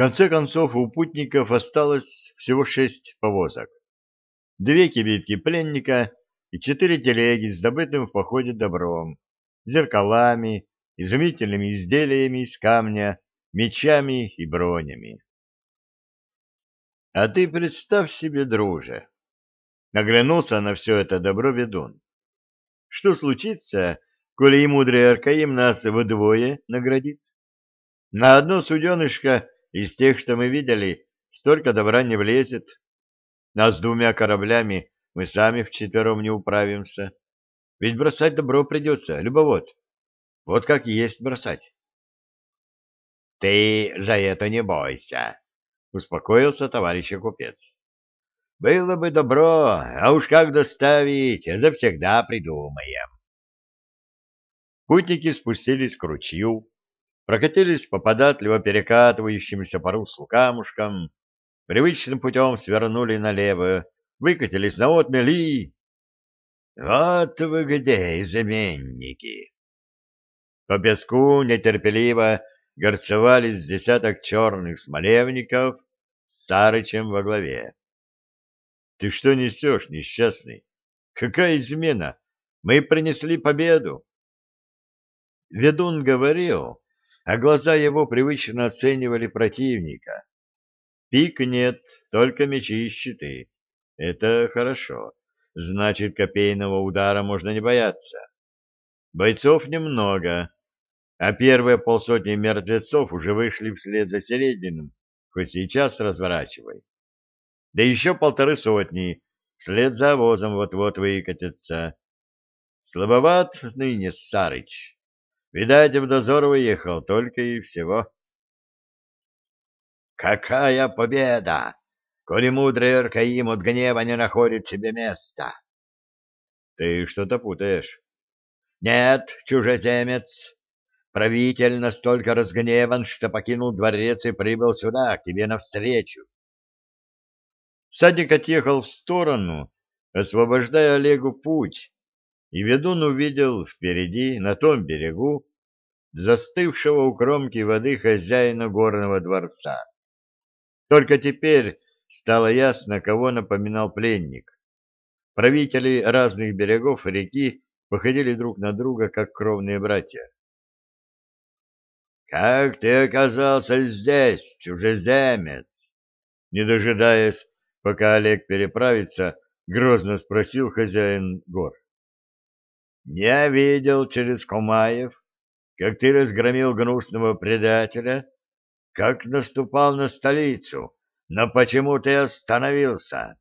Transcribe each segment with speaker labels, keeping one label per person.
Speaker 1: конце концов у путников осталось всего шесть повозок. Две кибитки пленника и четыре телеги с добытым в походе добром, зеркалами, изумительными изделиями из камня, мечами и бронями. А ты представь себе, друже, наглянулся на все это добро ведун. Что случится, коли и мудрый Аркаим нас вдвое наградит? На одно суденышко из тех, что мы видели, столько добра не влезет. Нас двумя кораблями мы сами вчетвером не управимся. Ведь бросать добро придется, любовод. Вот как есть бросать. — Ты за это не бойся, — успокоился товарищ купец. — Было бы добро, а уж как доставить, завсегда придумаем. Путники спустились к ручью, прокатились по податливо перекатывающимся по руслу камушкам, привычным путем свернули налево, выкатились на отмели. Вот вы где, изменники! По песку нетерпеливо горцевались десяток черных смолевников с Сарычем во главе. — Ты что несешь, несчастный? Какая измена? Мы принесли победу. Ведун говорил, а глаза его привычно оценивали противника. Пик нет, только мечи и щиты. Это хорошо. Значит, копейного удара можно не бояться. Бойцов немного, а первые полсотни мертвецов уже вышли вслед за Серединым, хоть сейчас разворачивай. Да еще полторы сотни вслед за возом вот-вот выкатятся. Слабоват ныне Сарыч. Видать, в дозор выехал только и всего. «Какая победа! Коли мудрый Аркаим от гнева не находит себе места!» «Ты что-то путаешь». «Нет, чужеземец, правитель настолько разгневан, что покинул дворец и прибыл сюда, к тебе навстречу». Садник отъехал в сторону, освобождая Олегу путь, и ведун увидел впереди, на том берегу, застывшего у кромки воды хозяина горного дворца. Только теперь стало ясно, кого напоминал пленник. Правители разных берегов реки походили друг на друга, как кровные братья. «Как ты оказался здесь, чужеземец?» Не дожидаясь, пока Олег переправится, грозно спросил хозяин гор. Я видел через Комаев, как ты разгромил гнусного предателя, как наступал на столицу, но почему ты остановился?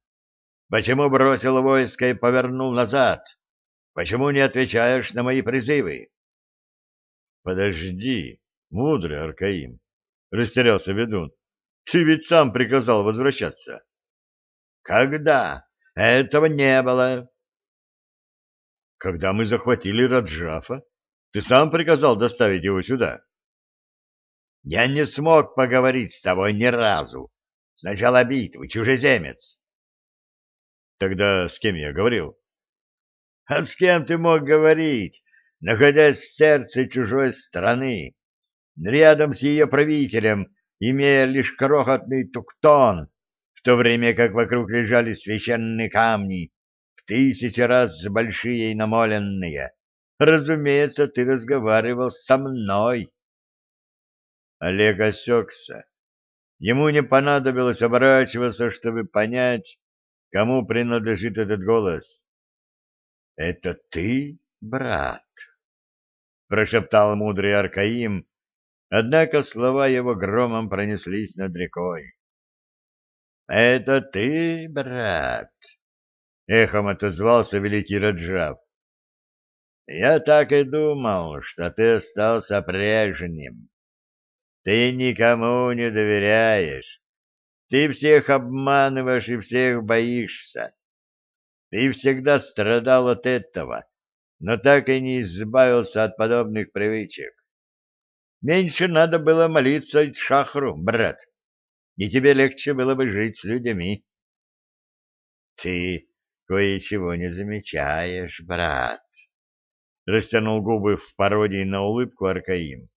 Speaker 1: Почему бросил войско и повернул назад? Почему не отвечаешь на мои призывы? — Подожди, мудрый Аркаим, — растерялся ведун. — Ты ведь сам приказал возвращаться. — Когда? Этого не было. Когда мы захватили Раджафа, ты сам приказал доставить его сюда. Я не смог поговорить с тобой ни разу. С начала битвы, чужеземец. Тогда с кем я говорил? А с кем ты мог говорить, находясь в сердце чужой страны, рядом с ее правителем, имея лишь крохотный туктон, в то время как вокруг лежали священные камни, тысячи раз большие и намоленные. Разумеется, ты разговаривал со мной. Олег осекся. Ему не понадобилось оборачиваться, чтобы понять, кому принадлежит этот голос. — Это ты, брат? — прошептал мудрый Аркаим, однако слова его громом пронеслись над рекой. — Это ты, брат? Эхом отозвался великий Раджав. Я так и думал, что ты остался прежним. Ты никому не доверяешь. Ты всех обманываешь и всех боишься. Ты всегда страдал от этого, но так и не избавился от подобных привычек. Меньше надо было молиться Шахру, брат, и тебе легче было бы жить с людьми. Ты кое-чего не замечаешь, брат. Растянул губы в пародии на улыбку Аркаим.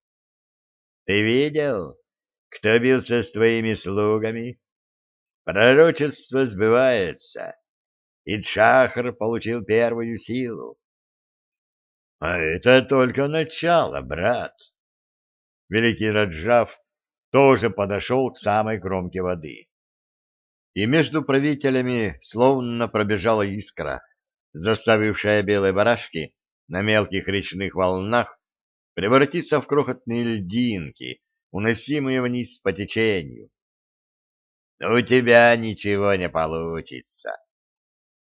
Speaker 1: Ты видел, кто бился с твоими слугами? Пророчество сбывается. Идшахр получил первую силу. А это только начало, брат. Великий Раджав тоже подошел к самой кромке воды. И между правителями словно пробежала искра, заставившая белые барашки на мелких речных волнах превратиться в крохотные льдинки, уносимые вниз по течению. «У тебя ничего не получится.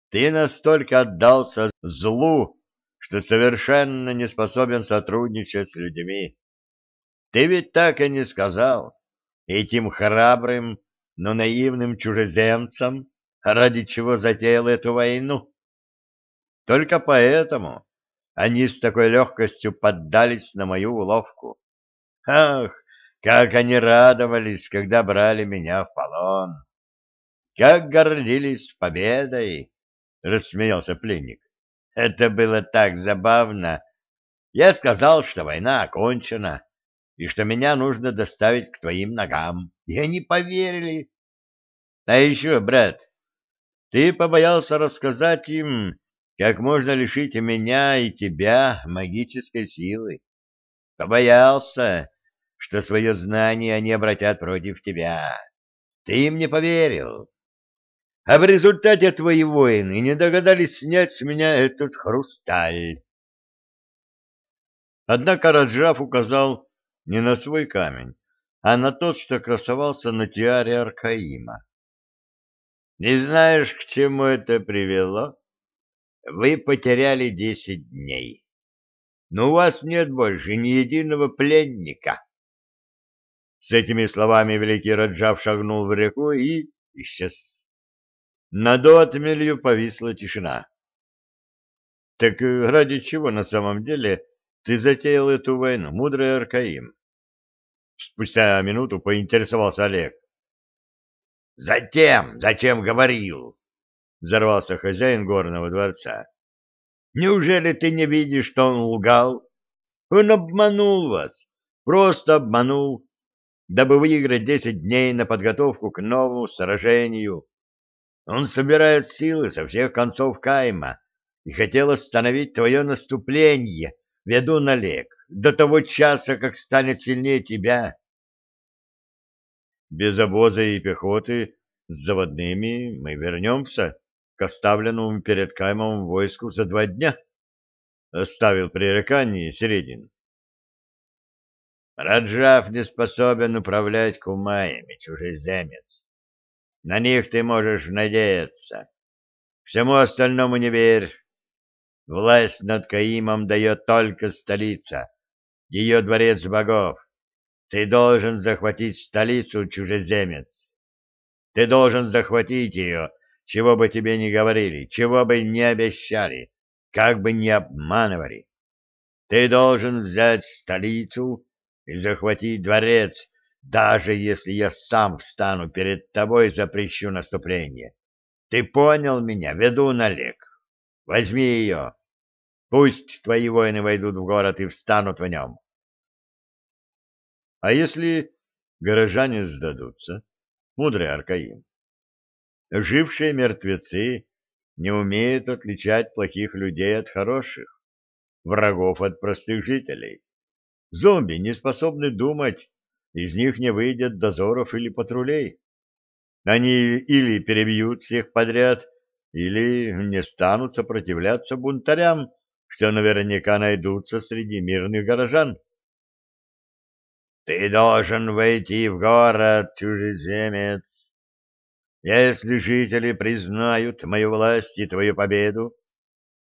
Speaker 1: Ты настолько отдался злу, что совершенно не способен сотрудничать с людьми. Ты ведь так и не сказал этим храбрым, но наивным чужеземцам, ради чего затеял эту войну. Только поэтому они с такой легкостью поддались на мою уловку. Ах, как они радовались, когда брали меня в полон! Как гордились победой! — рассмеялся пленник. — Это было так забавно. Я сказал, что война окончена, и что меня нужно доставить к твоим ногам. И они поверили. А еще, брат, ты побоялся рассказать им, как можно лишить меня и тебя магической силы. Побоялся, что свое знание они обратят против тебя. Ты им не поверил. А в результате твои воины не догадались снять с меня этот хрусталь. Однако Раджав указал не на свой камень, а на тот, что красовался на тиаре Аркаима. Не знаешь, к чему это привело? Вы потеряли десять дней. Но у вас нет больше ни единого пленника. С этими словами великий Раджав шагнул в реку и исчез. Над отмелью повисла тишина. — Так ради чего на самом деле ты затеял эту войну, мудрый Аркаим? Спустя минуту поинтересовался Олег. — Затем, зачем говорил? — взорвался хозяин горного дворца. — Неужели ты не видишь, что он лгал? Он обманул вас, просто обманул дабы выиграть десять дней на подготовку к новому сражению. Он собирает силы со всех концов Кайма и хотел остановить твое наступление, веду налег, до того часа, как станет сильнее тебя. Без обоза и пехоты с заводными мы вернемся к оставленному перед Каймом войску за два дня, — оставил пререкание Середин. Раджав не способен управлять кумаями, чужеземец. На них ты можешь надеяться. Всему остальному не верь. Власть над Каимом дает только столица, ее дворец богов. Ты должен захватить столицу, чужеземец. Ты должен захватить ее, чего бы тебе ни говорили, чего бы ни обещали, как бы ни обманывали. Ты должен взять столицу и захватить дворец, даже если я сам встану перед тобой и запрещу наступление. Ты понял меня, веду налег. Возьми ее. Пусть твои воины войдут в город и встанут в нем. А если горожане сдадутся, мудрый Аркаим? Жившие мертвецы не умеют отличать плохих людей от хороших, врагов от простых жителей. Зомби не способны думать, из них не выйдет дозоров или патрулей. Они или перебьют всех подряд, или не станут сопротивляться бунтарям, что наверняка найдутся среди мирных горожан. «Ты должен войти в город, чужеземец. Если жители признают мою власть и твою победу,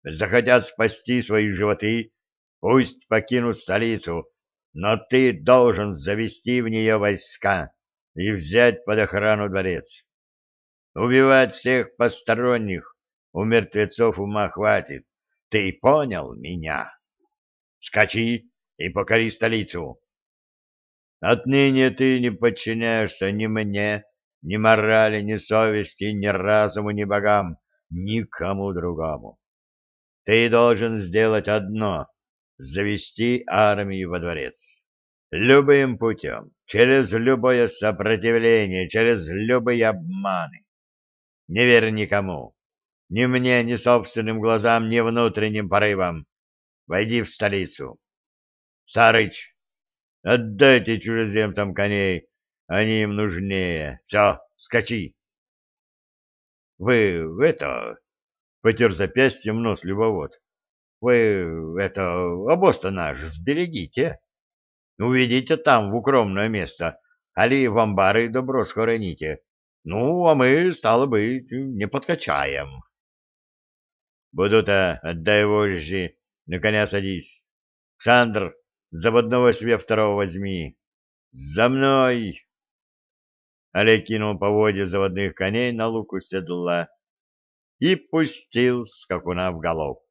Speaker 1: захотят спасти свои животы, пусть покинут столицу, но ты должен завести в нее войска и взять под охрану дворец. Убивать всех посторонних у мертвецов ума хватит. Ты понял меня? Скачи и покори столицу. Отныне ты не подчиняешься ни мне, ни морали, ни совести, ни разуму, ни богам, никому другому. Ты должен сделать одно — завести армию во дворец. Любым путем, через любое сопротивление, через любые обманы. Не верь никому, ни мне, ни собственным глазам, ни внутренним порывам. Войди в столицу. Сарыч, отдайте чужеземцам коней, они им нужнее. Все, скачи. Вы это... Потер запястьем нос любовод. Вы это... Обоз-то наш сберегите. Уведите там в укромное место, али в амбары добро схороните. Ну, а мы, стало быть, не подкачаем. Буду-то, отдай вожжи, на коня садись. Ксандр, заводного себе второго возьми. За мной! Олег кинул поводья заводных коней на луку седла и пустил скакуна в галоп.